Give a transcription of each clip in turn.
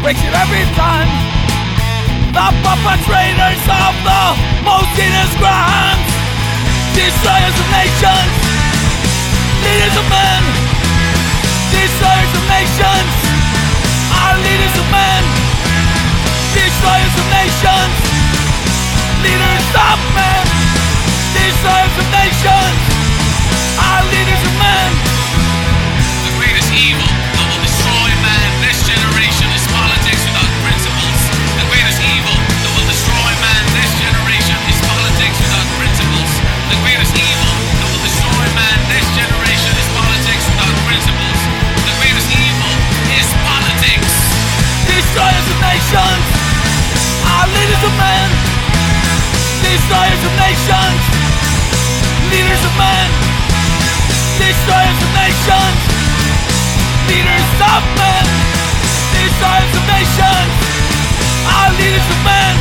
breaks it every time. The perpetrators of the most heinous crimes, destroyers of nations, leaders of men, destroyers of nations, our leaders of men, destroyers of nations, leaders of men, destroyers of nations, our leaders of men. The greatest evil leaders of men. Destroyers of nations, leaders of men. Destroyers of nations, leaders of men. Destroyers of nations, our leaders of men.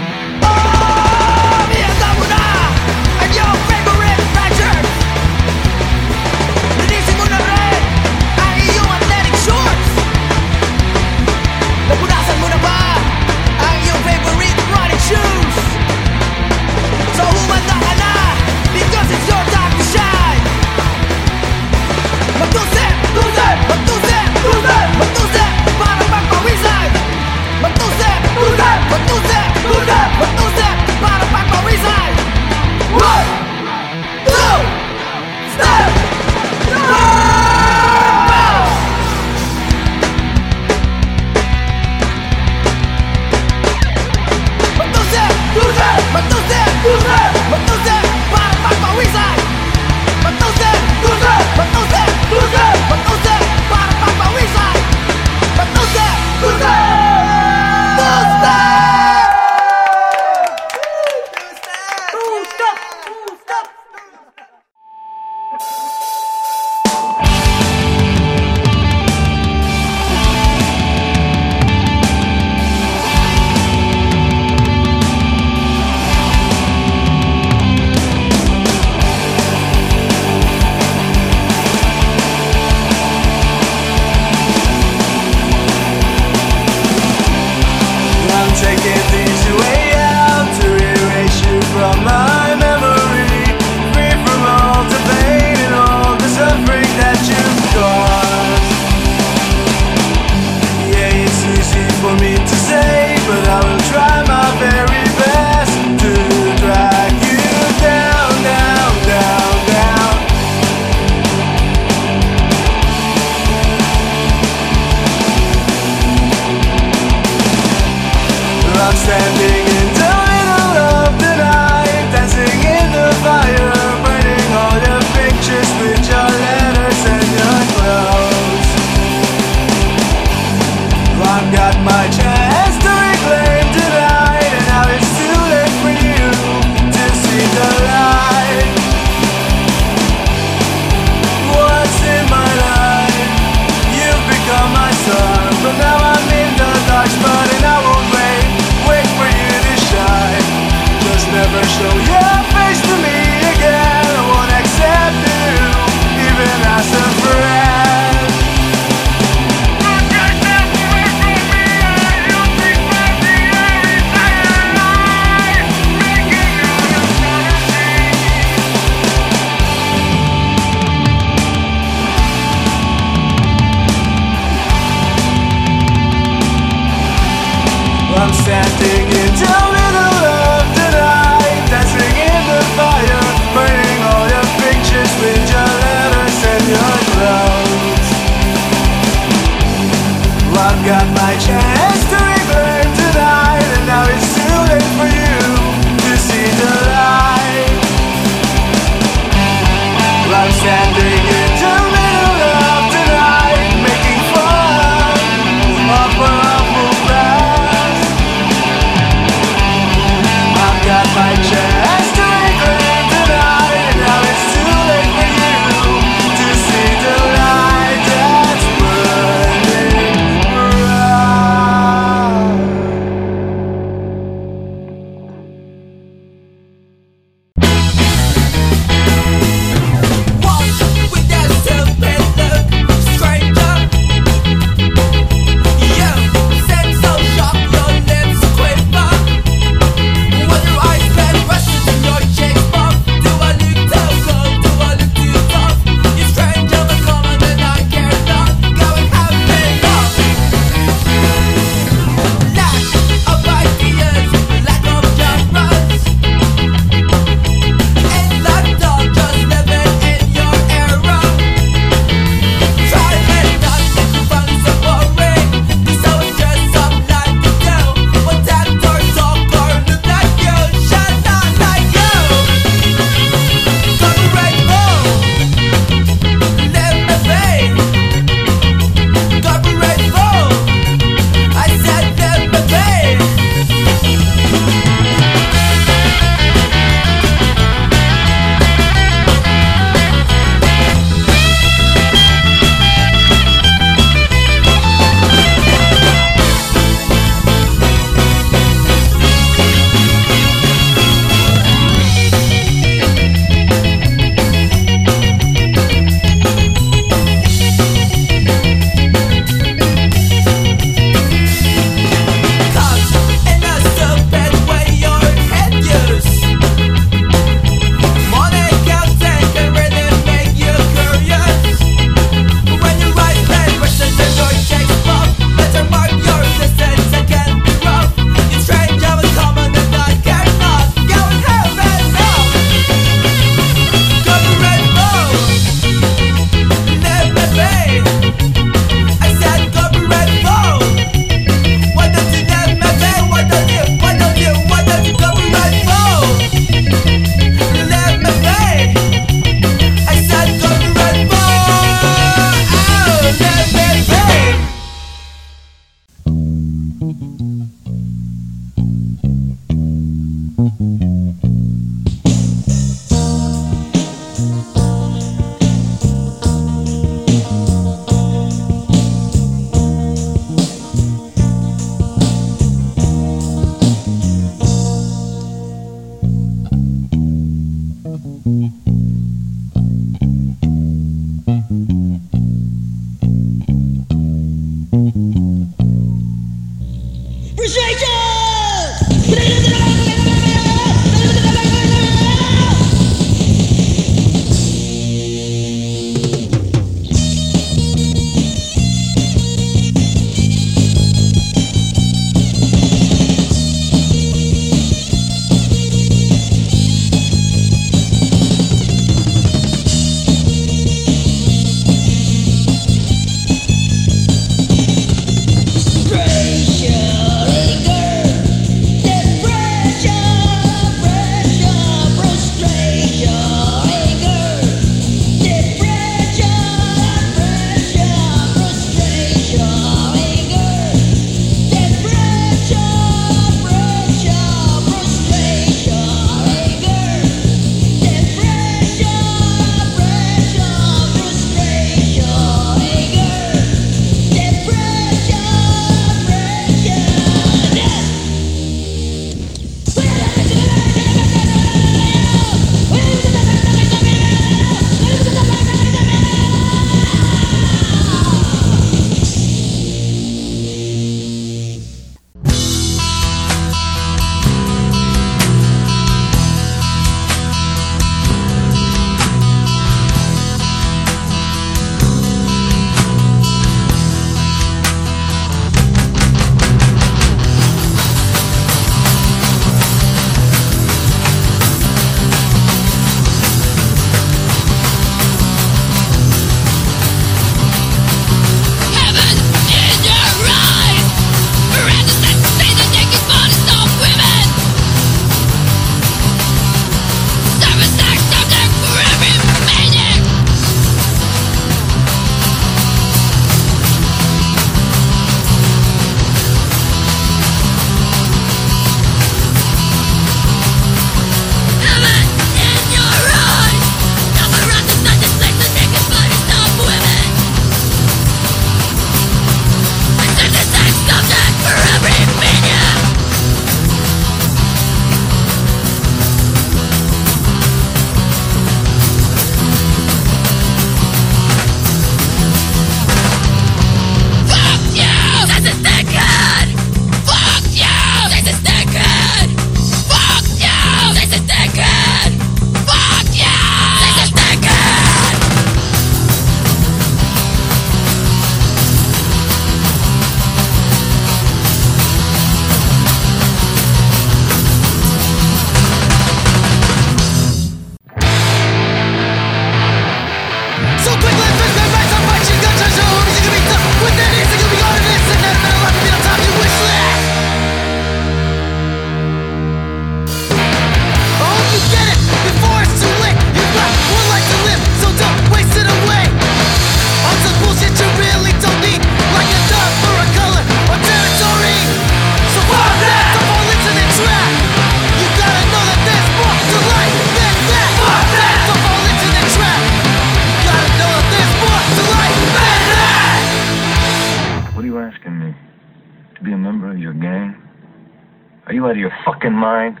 Are you out of your fucking mind?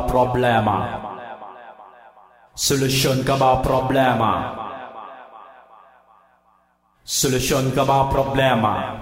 ba problema? Solusyon ka ba problema? Solusyon ka ba problema?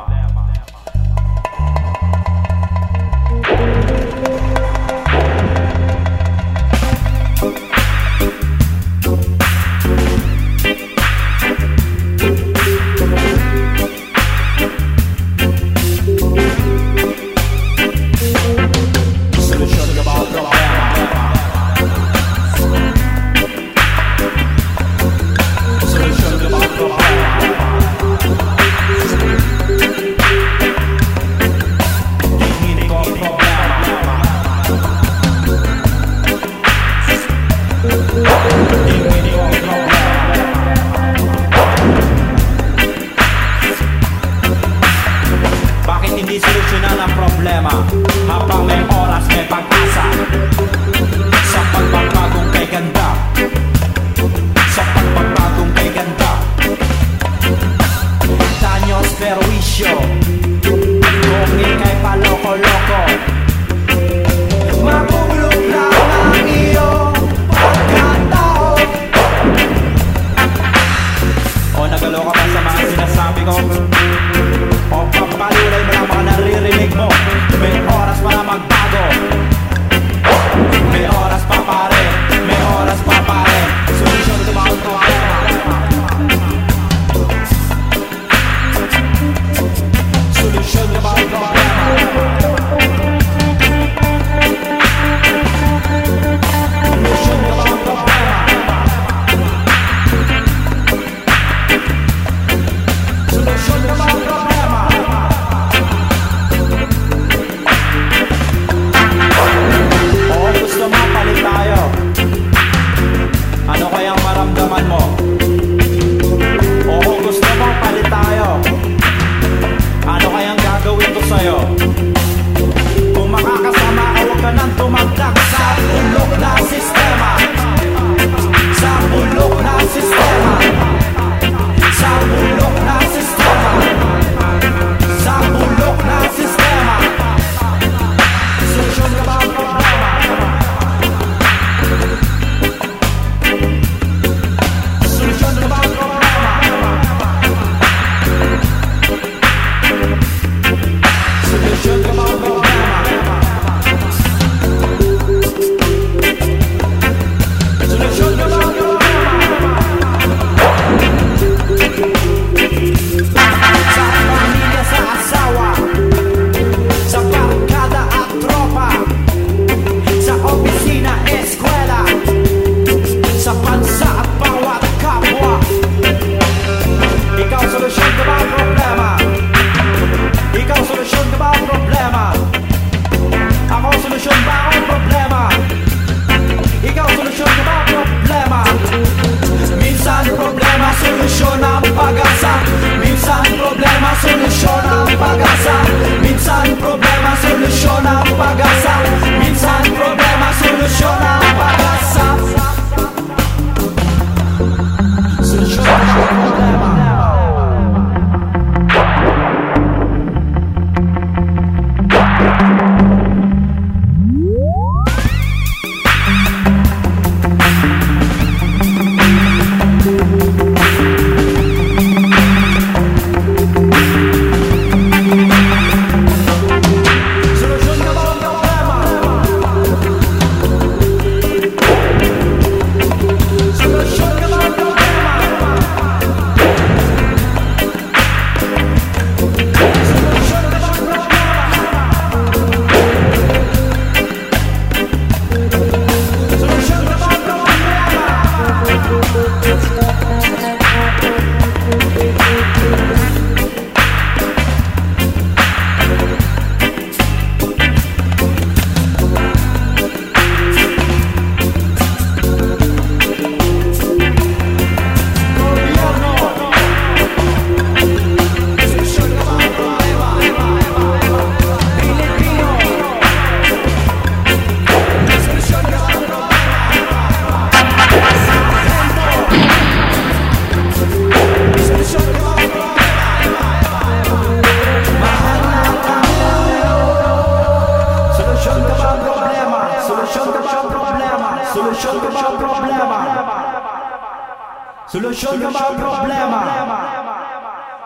Solusyon ka ba problema?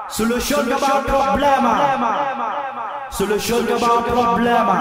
Solusyon ka ba problema? Solusyon ka ba ang problema?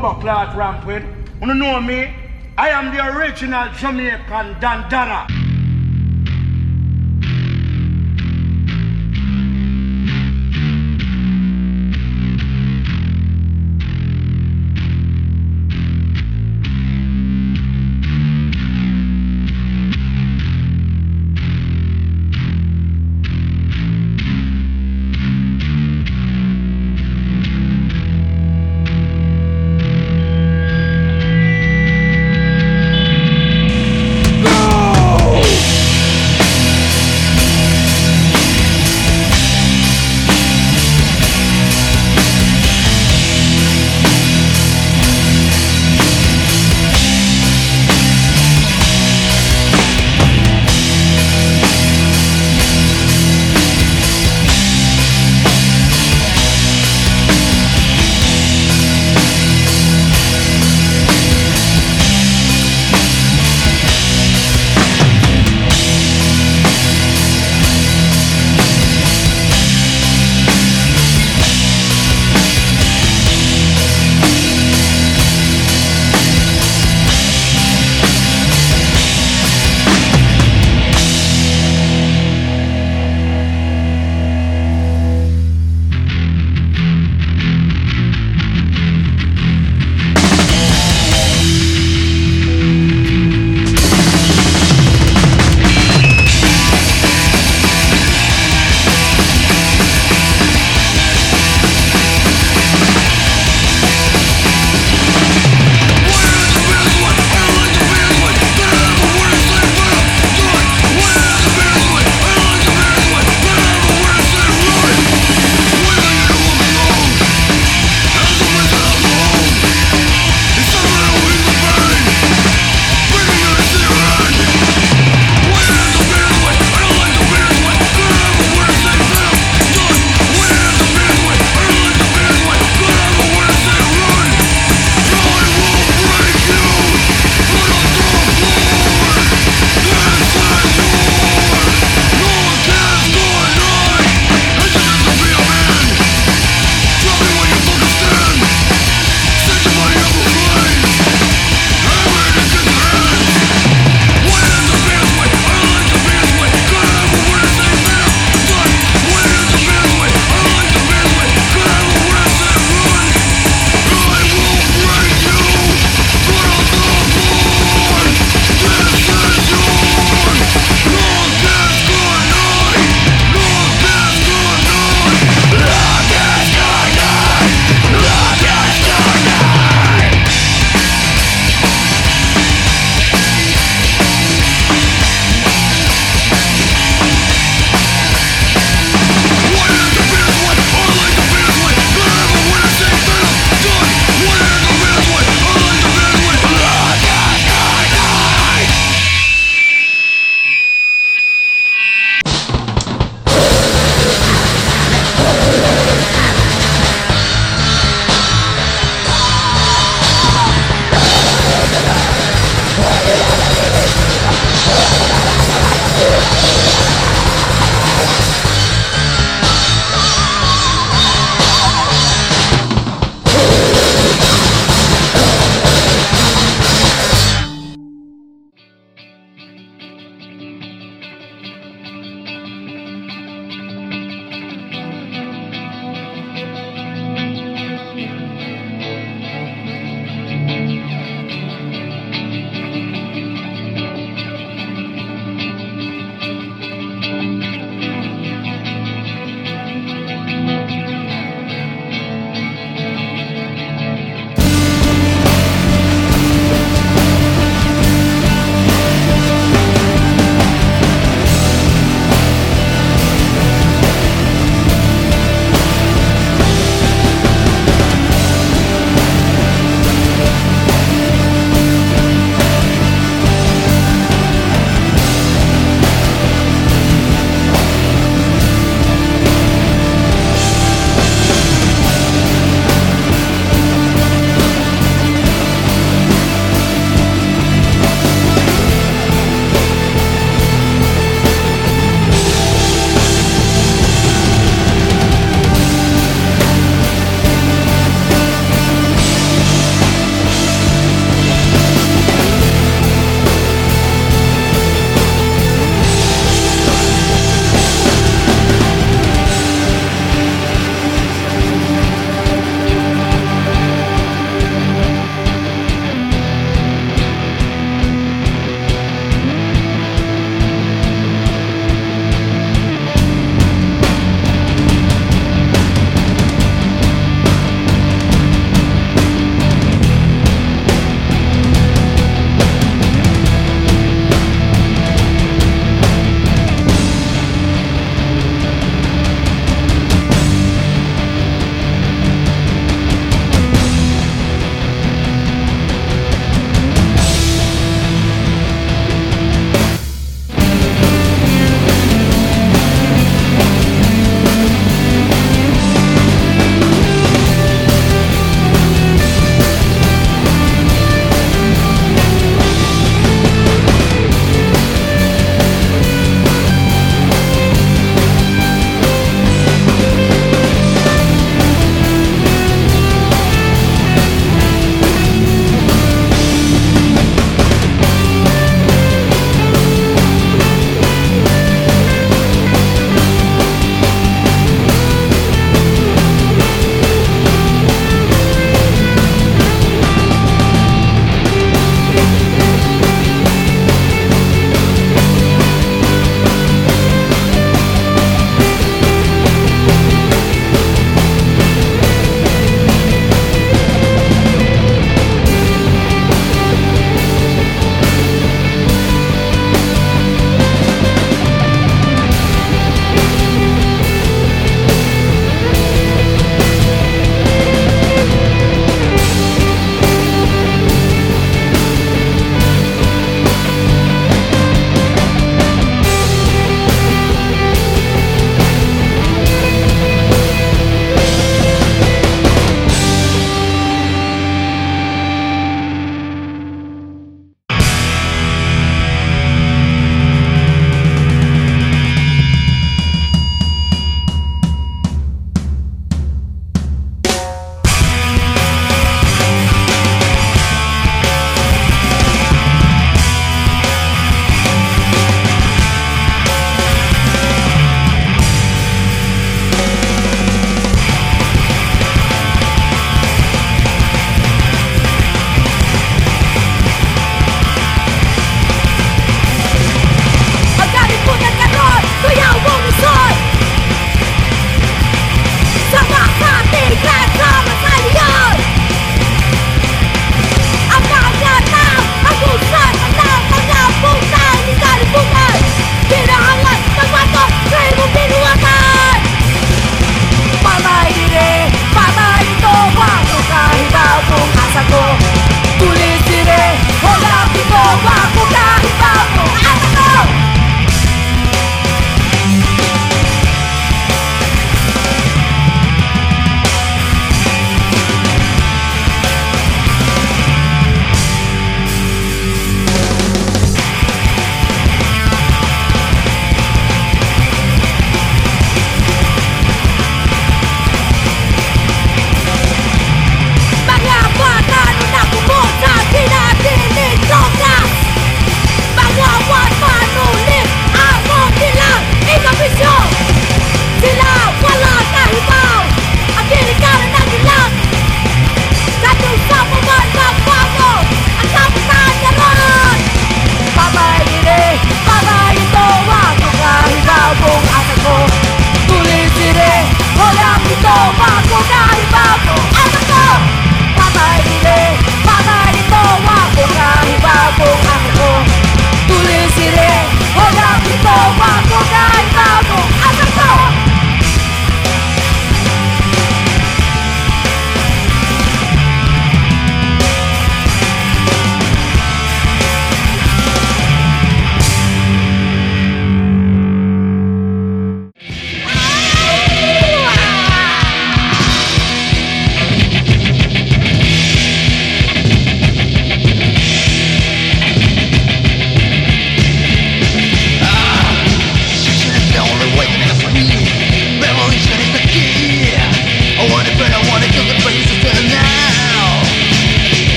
bumper rampant. You know me? I am the original Jamaican Dandana.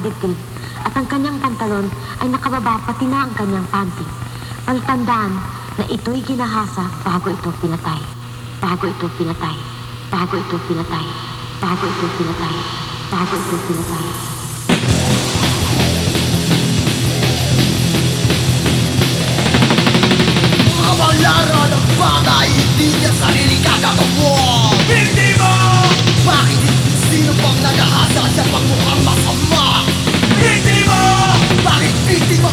ng dibdib at ang kanyang pantalon ay nakababa pati na ang kanyang panty. Palitandaan na ito'y ginahasa bago ito pinatay. Bago ito pinatay. Bago ito pinatay. Bago ito pinatay. Bago ito pinatay. Habang laro ng bagay, hindi niya sarili kakatapos! Hindi mo! Bakit sino pang nagahasa siya pag mukhang masama?